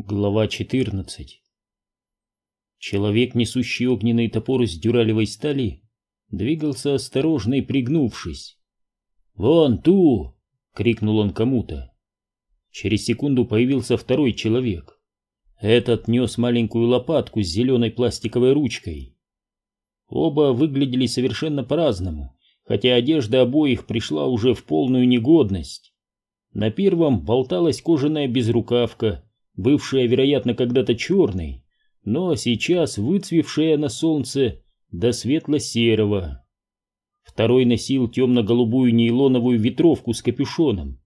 Глава 14 Человек, несущий огненный топор из дюралевой стали, двигался осторожно и пригнувшись. «Вон ту!» — крикнул он кому-то. Через секунду появился второй человек. Этот нес маленькую лопатку с зеленой пластиковой ручкой. Оба выглядели совершенно по-разному, хотя одежда обоих пришла уже в полную негодность. На первом болталась кожаная безрукавка — бывшая, вероятно, когда-то черной, но сейчас выцвевшая на солнце до светло-серого. Второй носил темно-голубую нейлоновую ветровку с капюшоном.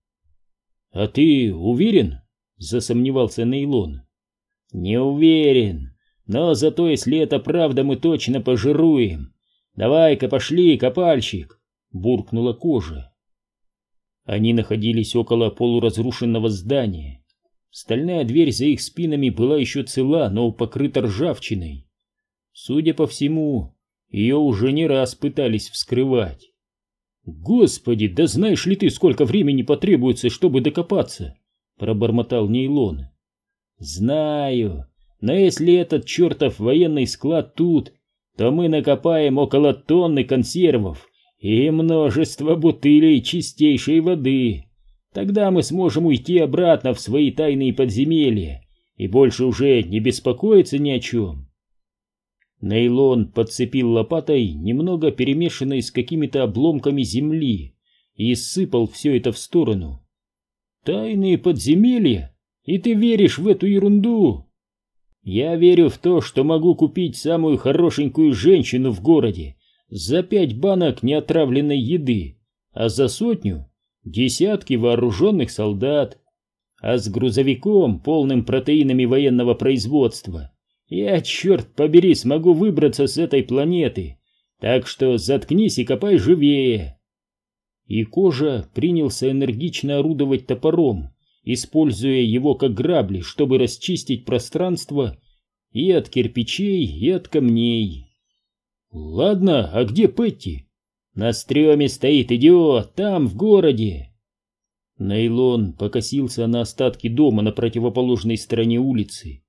«А ты уверен?» — засомневался Нейлон. «Не уверен, но зато если это правда, мы точно пожируем. Давай-ка пошли, копальщик!» — буркнула кожа. Они находились около полуразрушенного здания. Стальная дверь за их спинами была еще цела, но покрыта ржавчиной. Судя по всему, ее уже не раз пытались вскрывать. «Господи, да знаешь ли ты, сколько времени потребуется, чтобы докопаться?» — пробормотал Нейлон. «Знаю, но если этот чертов военный склад тут, то мы накопаем около тонны консервов и множество бутылей чистейшей воды. Тогда мы сможем уйти обратно в свои тайные подземелья и больше уже не беспокоиться ни о чем. Нейлон подцепил лопатой немного перемешанной с какими-то обломками земли и сыпал все это в сторону. «Тайные подземелья? И ты веришь в эту ерунду?» «Я верю в то, что могу купить самую хорошенькую женщину в городе за пять банок неотравленной еды, а за сотню десятки вооруженных солдат, а с грузовиком, полным протеинами военного производства, я, черт побери, смогу выбраться с этой планеты, так что заткнись и копай живее. И кожа принялся энергично орудовать топором, используя его как грабли, чтобы расчистить пространство и от кирпичей, и от камней. «Ладно, а где Петти?» На стреме стоит идиот, там, в городе. Нейлон покосился на остатки дома на противоположной стороне улицы.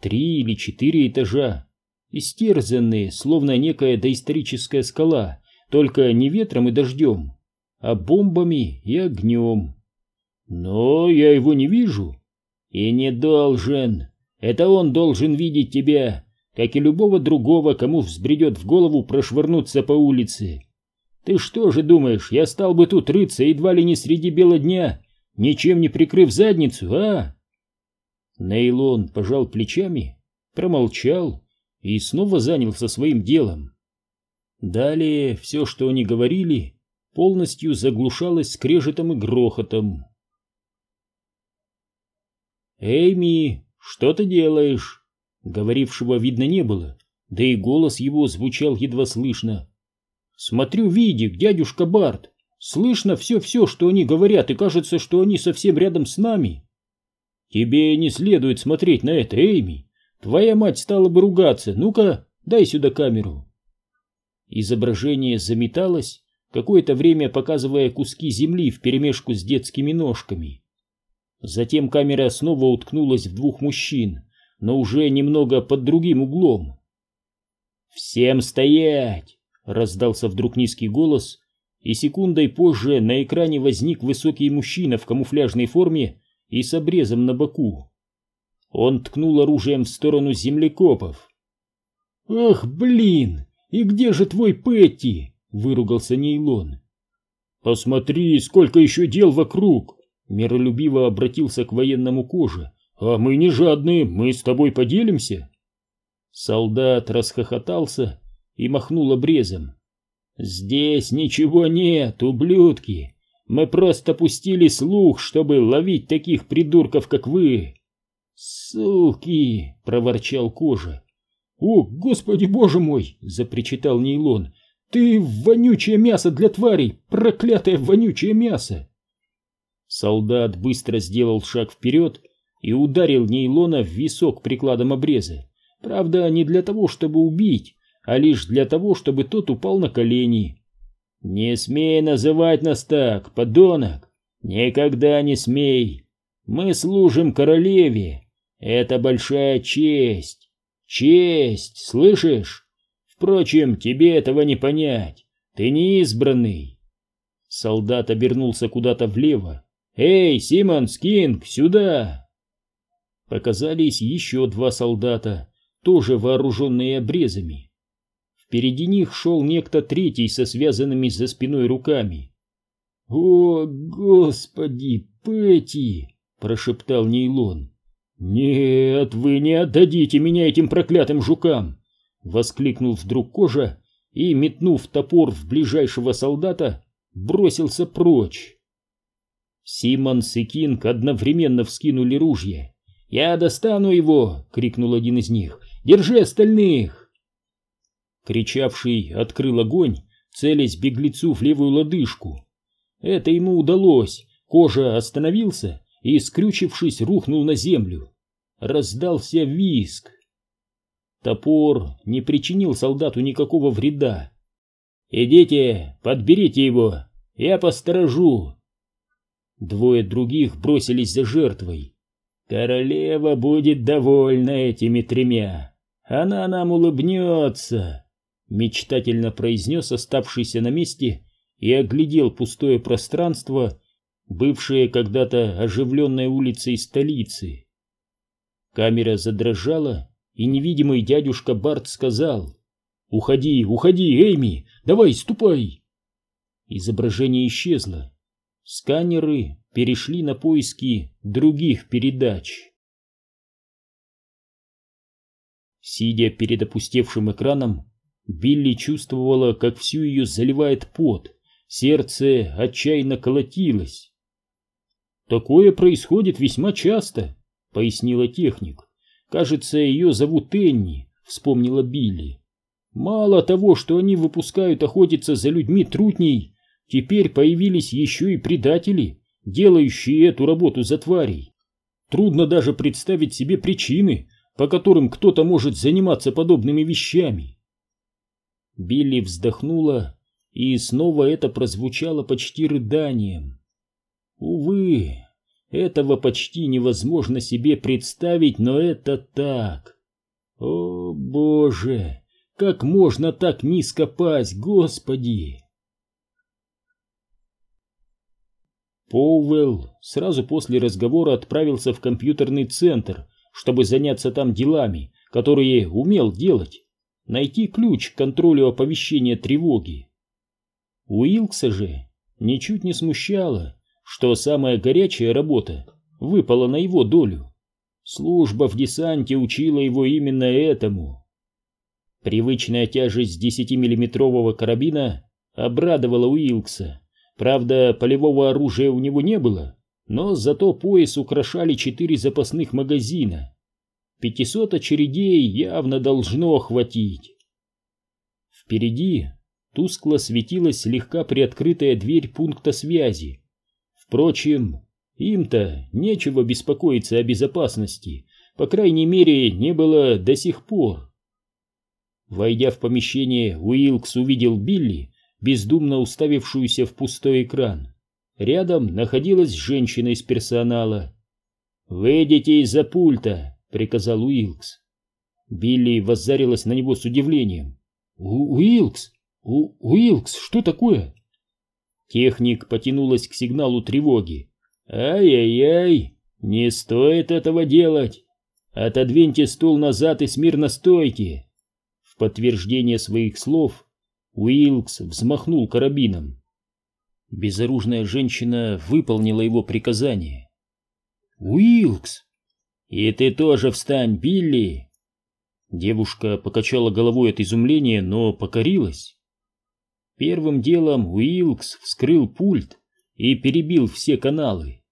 Три или четыре этажа, истерзанные, словно некая доисторическая скала, только не ветром и дождем, а бомбами и огнем. Но я его не вижу. И не должен. Это он должен видеть тебя, как и любого другого, кому взбредет в голову прошвырнуться по улице. Ты что же думаешь, я стал бы тут рыться едва ли не среди бела дня, ничем не прикрыв задницу, а? Нейлон пожал плечами, промолчал и снова занялся своим делом. Далее все, что они говорили, полностью заглушалось скрежетом и грохотом. «Эйми, что ты делаешь?» Говорившего видно не было, да и голос его звучал едва слышно. Смотрю видик, дядюшка Барт. Слышно все-все, что они говорят, и кажется, что они совсем рядом с нами. Тебе не следует смотреть на это, Эйми. Твоя мать стала бы ругаться. Ну-ка, дай сюда камеру. Изображение заметалось, какое-то время показывая куски земли вперемешку с детскими ножками. Затем камера снова уткнулась в двух мужчин, но уже немного под другим углом. «Всем стоять!» Раздался вдруг низкий голос, и секундой позже на экране возник высокий мужчина в камуфляжной форме и с обрезом на боку. Он ткнул оружием в сторону землекопов. «Ах, блин! И где же твой Петти?» — выругался Нейлон. «Посмотри, сколько еще дел вокруг!» — миролюбиво обратился к военному коже. «А мы не жадные, мы с тобой поделимся!» Солдат расхохотался и махнул обрезом. «Здесь ничего нет, ублюдки! Мы просто пустили слух, чтобы ловить таких придурков, как вы!» «Суки!» — проворчал Кожа. «О, господи боже мой!» — запричитал Нейлон. «Ты вонючее мясо для тварей! Проклятое вонючее мясо!» Солдат быстро сделал шаг вперед и ударил Нейлона в висок прикладом обреза. Правда, не для того, чтобы убить, а лишь для того, чтобы тот упал на колени. «Не смей называть нас так, подонок! Никогда не смей! Мы служим королеве, Это большая честь. Честь, слышишь? Впрочем, тебе этого не понять. Ты не избранный. Солдат обернулся куда-то влево. «Эй, Симон Скинг, сюда!» Показались еще два солдата, тоже вооруженные обрезами. Впереди них шел некто третий со связанными за спиной руками. «О, Господи, Пэти!» — прошептал Нейлон. «Нет, вы не отдадите меня этим проклятым жукам!» — воскликнул вдруг кожа и, метнув топор в ближайшего солдата, бросился прочь. Симмонс и Кинг одновременно вскинули ружья. «Я достану его!» — крикнул один из них. «Держи остальных!» Кричавший открыл огонь, целясь беглецу в левую лодыжку. Это ему удалось. Кожа остановился и, скрючившись, рухнул на землю. Раздался виск. Топор не причинил солдату никакого вреда. «Идите, подберите его, я посторожу!» Двое других бросились за жертвой. «Королева будет довольна этими тремя. Она нам улыбнется!» Мечтательно произнес оставшийся на месте и оглядел пустое пространство, бывшее когда-то оживленной улицей столицы. Камера задрожала, и невидимый дядюшка Барт сказал «Уходи, уходи, Эйми, давай, ступай!» Изображение исчезло. Сканеры перешли на поиски других передач. Сидя перед опустевшим экраном, Билли чувствовала, как всю ее заливает пот, сердце отчаянно колотилось. «Такое происходит весьма часто», — пояснила техник. «Кажется, ее зовут Энни», — вспомнила Билли. «Мало того, что они выпускают охотиться за людьми трутней, теперь появились еще и предатели, делающие эту работу за тварей. Трудно даже представить себе причины, по которым кто-то может заниматься подобными вещами». Билли вздохнула, и снова это прозвучало почти рыданием. Увы, этого почти невозможно себе представить, но это так. О, Боже, как можно так низко пасть, Господи! Поуэлл сразу после разговора отправился в компьютерный центр, чтобы заняться там делами, которые умел делать, найти ключ к контролю оповещения тревоги. Уилкса же ничуть не смущало, что самая горячая работа выпала на его долю. Служба в десанте учила его именно этому. Привычная тяжесть 10-миллиметрового карабина обрадовала Уилкса. Правда, полевого оружия у него не было, но зато пояс украшали четыре запасных магазина. 500 очередей явно должно хватить. Впереди тускло светилась слегка приоткрытая дверь пункта связи. Впрочем, им-то нечего беспокоиться о безопасности, по крайней мере, не было до сих пор. Войдя в помещение, Уилкс увидел Билли, бездумно уставившуюся в пустой экран. Рядом находилась женщина из персонала. «Выйдите из-за пульта», — приказал Уилкс. Билли воззарилась на него с удивлением. У «Уилкс! У Уилкс, что такое?» Техник потянулась к сигналу тревоги. «Ай-яй-яй, не стоит этого делать! Отодвиньте стул назад и смирно стойте!» В подтверждение своих слов Уилкс взмахнул карабином. Безоружная женщина выполнила его приказание. «Уилкс! И ты тоже встань, Билли!» Девушка покачала головой от изумления, но покорилась. Первым делом Уилкс вскрыл пульт и перебил все каналы.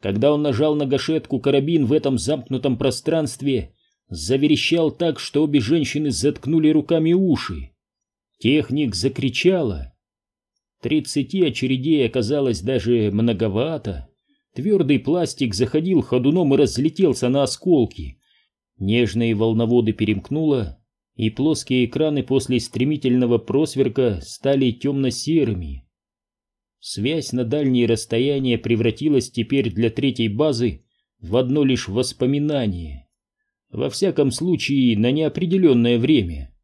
Когда он нажал на гашетку, карабин в этом замкнутом пространстве заверещал так, что обе женщины заткнули руками уши. Техник закричала. Тридцати очередей оказалось даже многовато. Твердый пластик заходил ходуном и разлетелся на осколки. Нежные волноводы перемкнуло, и плоские экраны после стремительного просверка стали темно-серыми. Связь на дальние расстояния превратилась теперь для третьей базы в одно лишь воспоминание. во всяком случае на неопределенное время.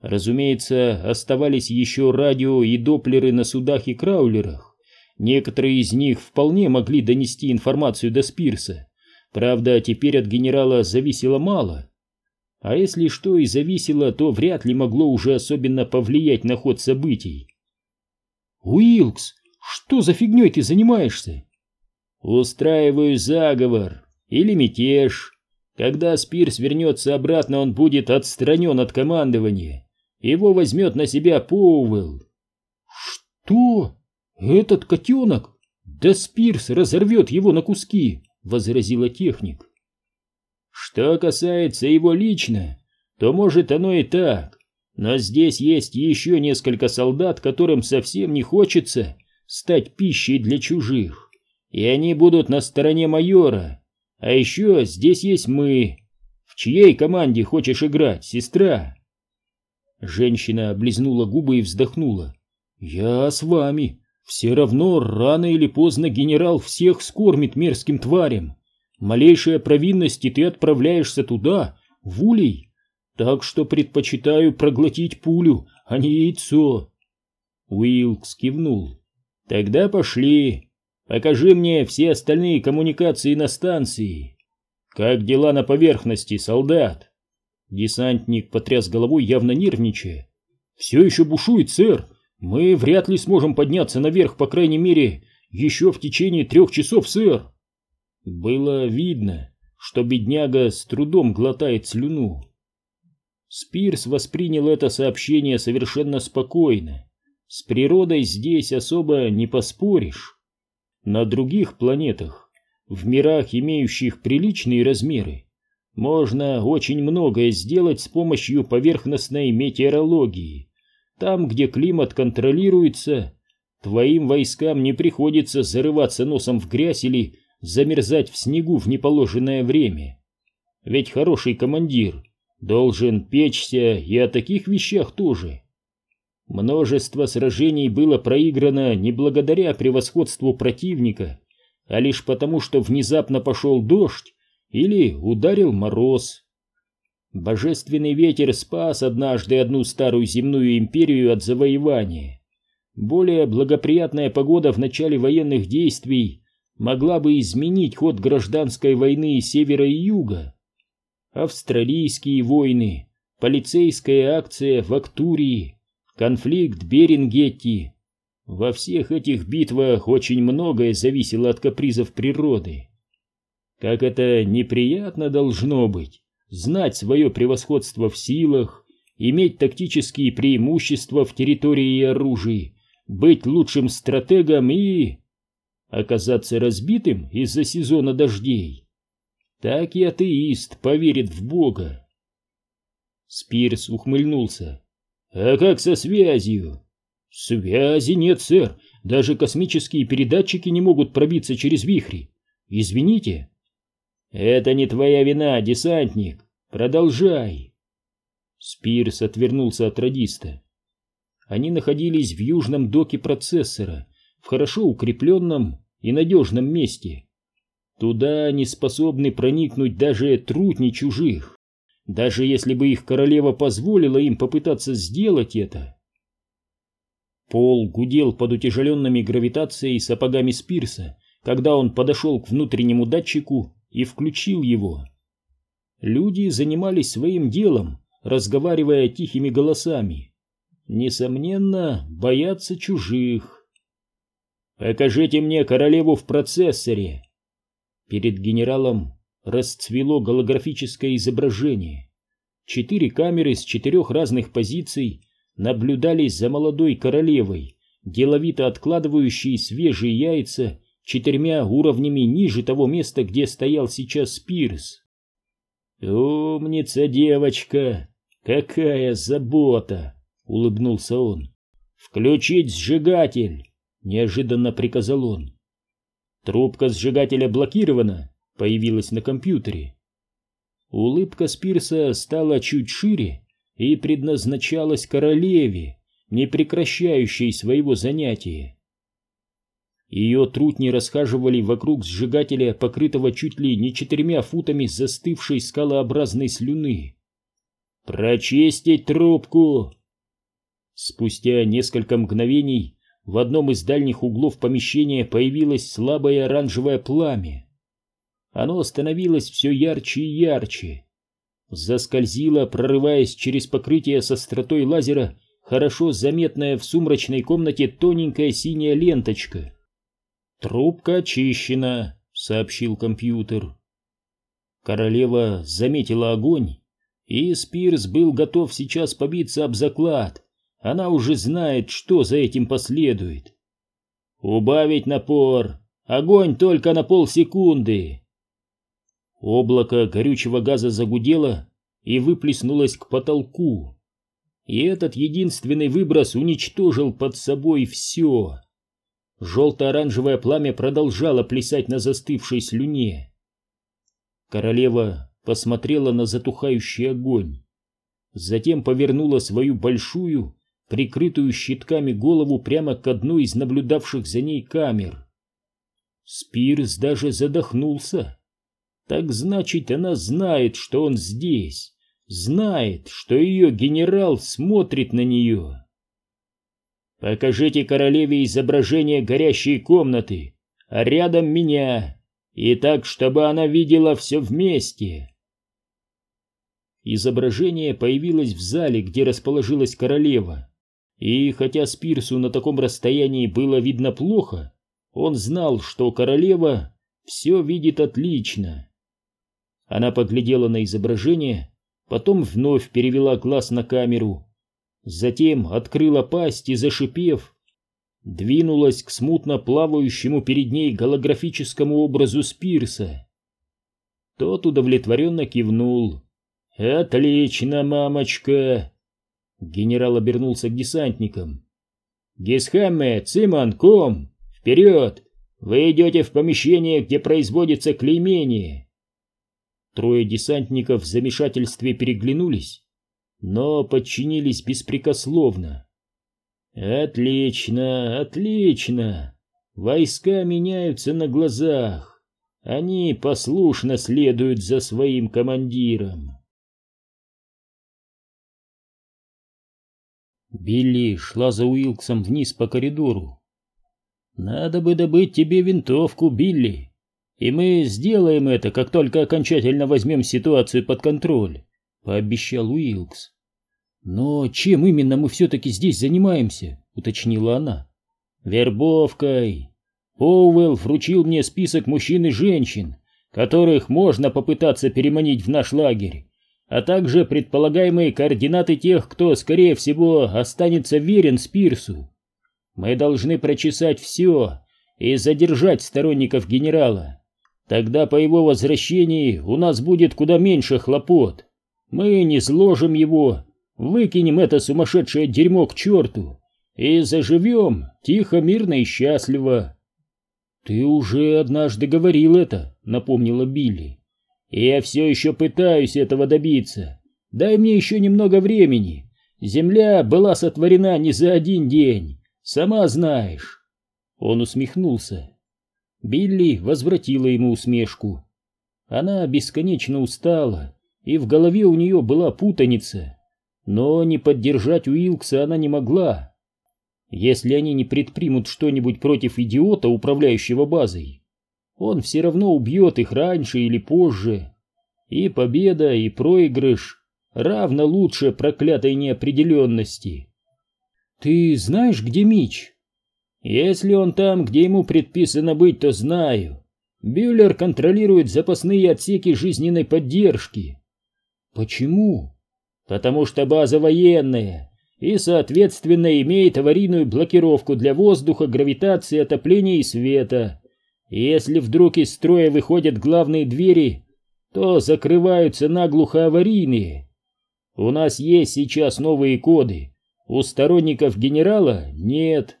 Разумеется, оставались еще радио и доплеры на судах и краулерах. Некоторые из них вполне могли донести информацию до Спирса. Правда, теперь от генерала зависело мало. А если что и зависело, то вряд ли могло уже особенно повлиять на ход событий. «Уилкс, что за фигней ты занимаешься?» «Устраиваю заговор или мятеж. Когда Спирс вернется обратно, он будет отстранен от командования. Его возьмет на себя Поуэлл». «Что? Этот котенок? Да Спирс разорвет его на куски!» — возразила техник. «Что касается его лично, то может оно и так, но здесь есть еще несколько солдат, которым совсем не хочется стать пищей для чужих, и они будут на стороне майора. А еще здесь есть мы. В чьей команде хочешь играть, сестра?» Женщина облизнула губы и вздохнула. «Я с вами. Все равно рано или поздно генерал всех скормит мерзким тварям. Малейшая провинность, и ты отправляешься туда, в улей, так что предпочитаю проглотить пулю, а не яйцо. Уилкс кивнул. Тогда пошли. Покажи мне все остальные коммуникации на станции. Как дела на поверхности, солдат? Десантник потряс головой, явно нервничая. Все еще бушует, сэр. Мы вряд ли сможем подняться наверх, по крайней мере, еще в течение трех часов, сэр. Было видно, что бедняга с трудом глотает слюну. Спирс воспринял это сообщение совершенно спокойно. С природой здесь особо не поспоришь. На других планетах, в мирах, имеющих приличные размеры, можно очень многое сделать с помощью поверхностной метеорологии. Там, где климат контролируется, твоим войскам не приходится зарываться носом в грязь или замерзать в снегу в неположенное время. Ведь хороший командир должен печься и о таких вещах тоже. Множество сражений было проиграно не благодаря превосходству противника, а лишь потому, что внезапно пошел дождь или ударил мороз. Божественный ветер спас однажды одну старую земную империю от завоевания. Более благоприятная погода в начале военных действий могла бы изменить ход гражданской войны севера и юга австралийские войны, полицейская акция в Актурии, конфликт Берингетти. Во всех этих битвах очень многое зависело от капризов природы. Как это неприятно должно быть, знать свое превосходство в силах, иметь тактические преимущества в территории и оружии, быть лучшим стратегом и... оказаться разбитым из-за сезона дождей так и атеист поверит в Бога. Спирс ухмыльнулся. «А как со связью?» «Связи нет, сэр. Даже космические передатчики не могут пробиться через вихри. Извините». «Это не твоя вина, десантник. Продолжай». Спирс отвернулся от радиста. Они находились в южном доке процессора, в хорошо укрепленном и надежном месте. Туда не способны проникнуть даже трутни чужих, даже если бы их королева позволила им попытаться сделать это. Пол гудел под утяжеленными гравитацией сапогами Спирса, когда он подошел к внутреннему датчику и включил его. Люди занимались своим делом, разговаривая тихими голосами. Несомненно, боятся чужих. «Покажите мне королеву в процессоре», Перед генералом расцвело голографическое изображение. Четыре камеры с четырех разных позиций наблюдались за молодой королевой, деловито откладывающей свежие яйца четырьмя уровнями ниже того места, где стоял сейчас Спирс. «Умница девочка! Какая забота!» — улыбнулся он. «Включить сжигатель!» — неожиданно приказал он. Трубка сжигателя блокирована, появилась на компьютере. Улыбка Спирса стала чуть шире и предназначалась королеве, не прекращающей своего занятия. Ее трутни расхаживали вокруг сжигателя, покрытого чуть ли не четырьмя футами застывшей скалообразной слюны. «Прочистить трубку!» Спустя несколько мгновений в одном из дальних углов помещения появилось слабое оранжевое пламя. Оно становилось все ярче и ярче. Заскользило, прорываясь через покрытие со остротой лазера, хорошо заметная в сумрачной комнате тоненькая синяя ленточка. «Трубка очищена», — сообщил компьютер. Королева заметила огонь, и Спирс был готов сейчас побиться об заклад. Она уже знает, что за этим последует. «Убавить напор! Огонь только на полсекунды!» Облако горючего газа загудело и выплеснулось к потолку. И этот единственный выброс уничтожил под собой все. Желто-оранжевое пламя продолжало плясать на застывшей слюне. Королева посмотрела на затухающий огонь. Затем повернула свою большую, прикрытую щитками голову прямо к одной из наблюдавших за ней камер. Спирс даже задохнулся. Так значит, она знает, что он здесь, знает, что ее генерал смотрит на нее. Покажите королеве изображение горящей комнаты, а рядом меня, и так, чтобы она видела все вместе. Изображение появилось в зале, где расположилась королева, и хотя Спирсу на таком расстоянии было видно плохо, он знал, что королева все видит отлично. Она поглядела на изображение, потом вновь перевела глаз на камеру, затем открыла пасть и, зашипев, двинулась к смутно плавающему перед ней голографическому образу Спирса. Тот удовлетворенно кивнул. «Отлично, мамочка!» Генерал обернулся к десантникам. «Гесхамме, Циман, Ком, вперед! Вы идете в помещение, где производится клеймение!» Трое десантников в замешательстве переглянулись, но подчинились беспрекословно. «Отлично, отлично! Войска меняются на глазах. Они послушно следуют за своим командиром». Билли шла за Уилксом вниз по коридору. «Надо бы добыть тебе винтовку, Билли, и мы сделаем это, как только окончательно возьмем ситуацию под контроль», — пообещал Уилкс. «Но чем именно мы все-таки здесь занимаемся?» — уточнила она. «Вербовкой. Оуэлл вручил мне список мужчин и женщин, которых можно попытаться переманить в наш лагерь, а также предполагаемые координаты тех, кто, скорее всего, останется верен Спирсу. Мы должны прочесать все и задержать сторонников генерала. Тогда по его возвращении у нас будет куда меньше хлопот. Мы не сложим его, выкинем это сумасшедшее дерьмо к черту и заживем тихо, мирно и счастливо. — Ты уже однажды говорил это, — напомнила Билли. Я все еще пытаюсь этого добиться. Дай мне еще немного времени. Земля была сотворена не за один день, сама знаешь. Он усмехнулся. Билли возвратила ему усмешку. Она бесконечно устала, и в голове у нее была путаница. Но не поддержать Уилкса она не могла. Если они не предпримут что-нибудь против идиота, управляющего базой, он все равно убьет их раньше или позже. И победа, и проигрыш равно лучше проклятой неопределенности. Ты знаешь, где Мич? Если он там, где ему предписано быть, то знаю. Бюллер контролирует запасные отсеки жизненной поддержки. Почему? Потому что база военная и, соответственно, имеет аварийную блокировку для воздуха, гравитации, отопления и света. Если вдруг из строя выходят главные двери, то закрываются наглухо аварийные. У нас есть сейчас новые коды, у сторонников генерала нет,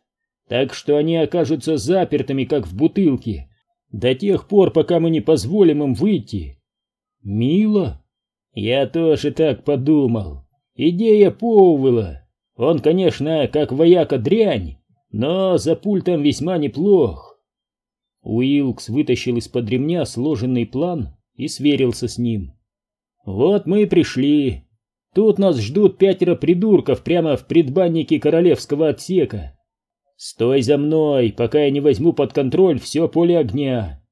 так что они окажутся запертыми, как в бутылке, до тех пор, пока мы не позволим им выйти. Мило? Я тоже так подумал. Идея Поуэлла. Он, конечно, как вояка дрянь, но за пультом весьма неплох. Уилкс вытащил из-под ремня сложенный план и сверился с ним. «Вот мы и пришли. Тут нас ждут пятеро придурков прямо в предбаннике королевского отсека. Стой за мной, пока я не возьму под контроль все поле огня».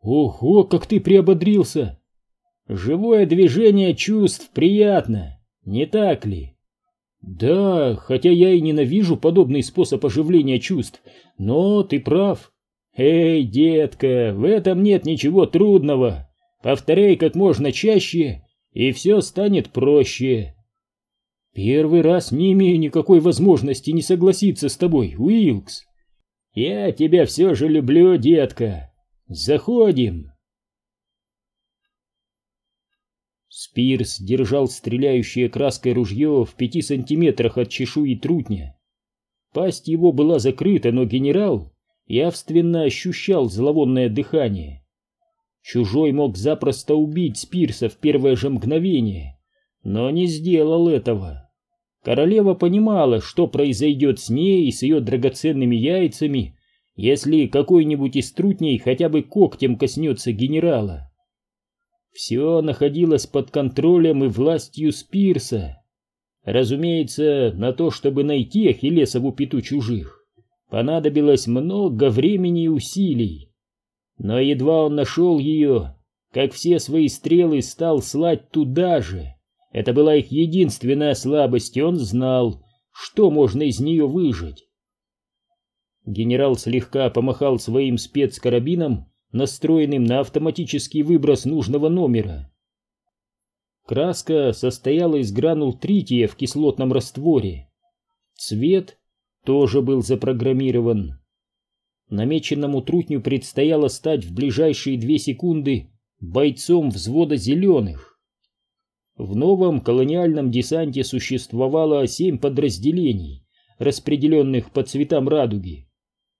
«Ого, как ты приободрился!» «Живое движение чувств приятно, не так ли?» «Да, хотя я и ненавижу подобный способ оживления чувств, но ты прав». «Эй, детка, в этом нет ничего трудного. Повторяй как можно чаще, и все станет проще». «Первый раз не имею никакой возможности не согласиться с тобой, Уилкс». «Я тебя все же люблю, детка. Заходим». Спирс держал стреляющее краской ружье в пяти сантиметрах от чешуи трутня. Пасть его была закрыта, но генерал явственно ощущал зловонное дыхание. Чужой мог запросто убить Спирса в первое же мгновение, но не сделал этого. Королева понимала, что произойдет с ней и с ее драгоценными яйцами, если какой-нибудь из трутней хотя бы когтем коснется генерала. Все находилось под контролем и властью Спирса. Разумеется, на то, чтобы найти Ахиллесову пету чужих, понадобилось много времени и усилий. Но едва он нашел ее, как все свои стрелы стал слать туда же. Это была их единственная слабость, и он знал, что можно из нее выжить. Генерал слегка помахал своим спецкарабином, настроенным на автоматический выброс нужного номера. Краска состояла из гранул трития в кислотном растворе. Цвет тоже был запрограммирован. Намеченному трутню предстояло стать в ближайшие две секунды бойцом взвода зеленых. В новом колониальном десанте существовало семь подразделений, распределенных по цветам радуги.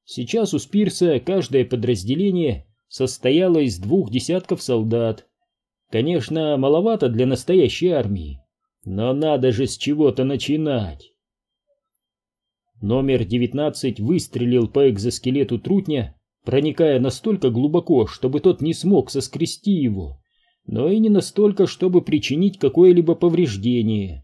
Сейчас у Спирса каждое подразделение состояла из двух десятков солдат. Конечно, маловато для настоящей армии, но надо же с чего-то начинать. Номер 19 выстрелил по экзоскелету трутня, проникая настолько глубоко, чтобы тот не смог соскрести его, но и не настолько, чтобы причинить какое-либо повреждение.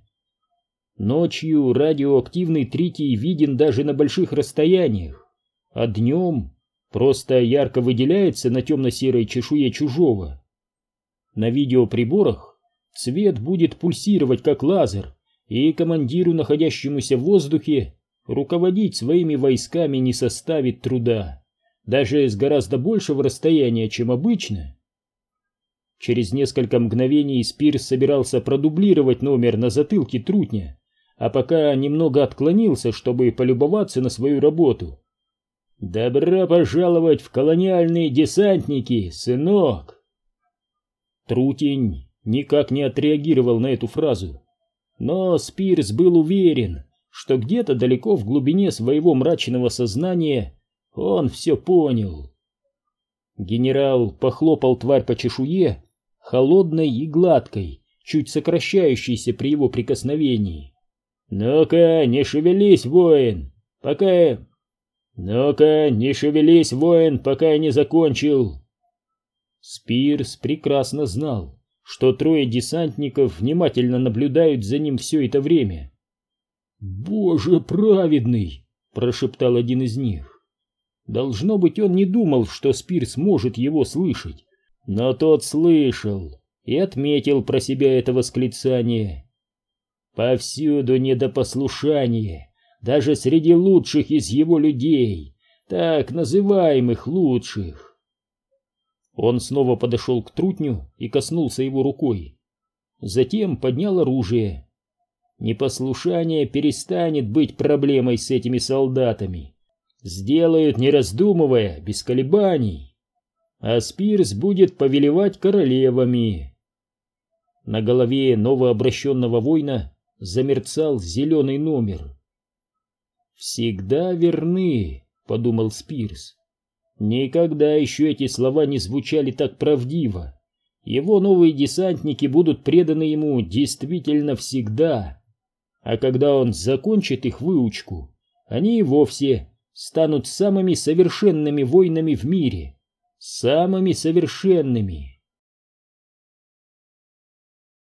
Ночью радиоактивный тритий виден даже на больших расстояниях, а днем просто ярко выделяется на темно-серой чешуе чужого. На видеоприборах цвет будет пульсировать как лазер, и командиру, находящемуся в воздухе, руководить своими войсками не составит труда, даже с гораздо большего расстояния, чем обычно. Через несколько мгновений Спирс собирался продублировать номер на затылке трутня, а пока немного отклонился, чтобы полюбоваться на свою работу, «Добро пожаловать в колониальные десантники, сынок!» Трутень никак не отреагировал на эту фразу, но Спирс был уверен, что где-то далеко в глубине своего мрачного сознания он все понял. Генерал похлопал тварь по чешуе, холодной и гладкой, чуть сокращающейся при его прикосновении. «Ну-ка, не шевелись, воин, пока «Ну-ка, не шевелись, воин, пока я не закончил!» Спирс прекрасно знал, что трое десантников внимательно наблюдают за ним все это время. «Боже праведный!» — прошептал один из них. Должно быть, он не думал, что Спирс может его слышать, но тот слышал и отметил про себя это восклицание. «Повсюду недопослушание!» Даже среди лучших из его людей, так называемых лучших. Он снова подошел к трутню и коснулся его рукой. Затем поднял оружие. Непослушание перестанет быть проблемой с этими солдатами. Сделают, не раздумывая, без колебаний. А Спирс будет повелевать королевами. На голове новообращенного воина замерцал зеленый номер. «Всегда верны», — подумал Спирс. Никогда еще эти слова не звучали так правдиво. Его новые десантники будут преданы ему действительно всегда. А когда он закончит их выучку, они и вовсе станут самыми совершенными воинами в мире. самыми совершенными.